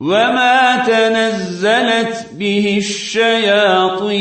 وما تنزلت به الشياطين